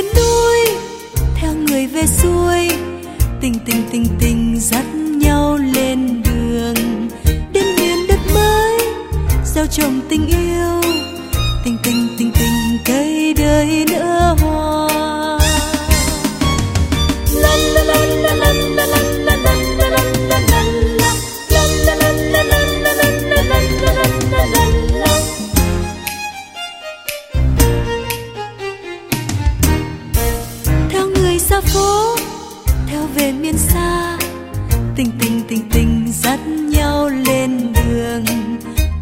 lên núi, theo người về xuôi. Tình tình tình tình dắt nhau lên đường. Đến miền đất mới, gieo trồng tình yêu. Xa phố, theo về miền xa. Tình tình tình tình dắt nhau lên đường.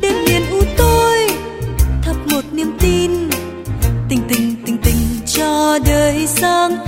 Đến miền u tối thắp một niềm tin. Tình tình tình tình cho đời sáng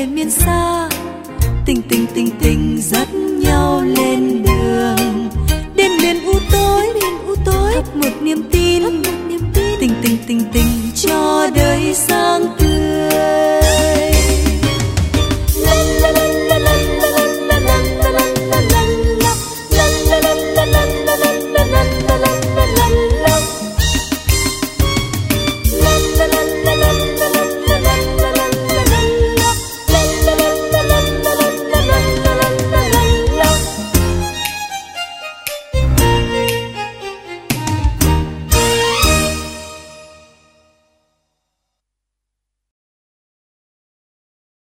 về miền xa. Tình tình tình tình dắt nhau lên đường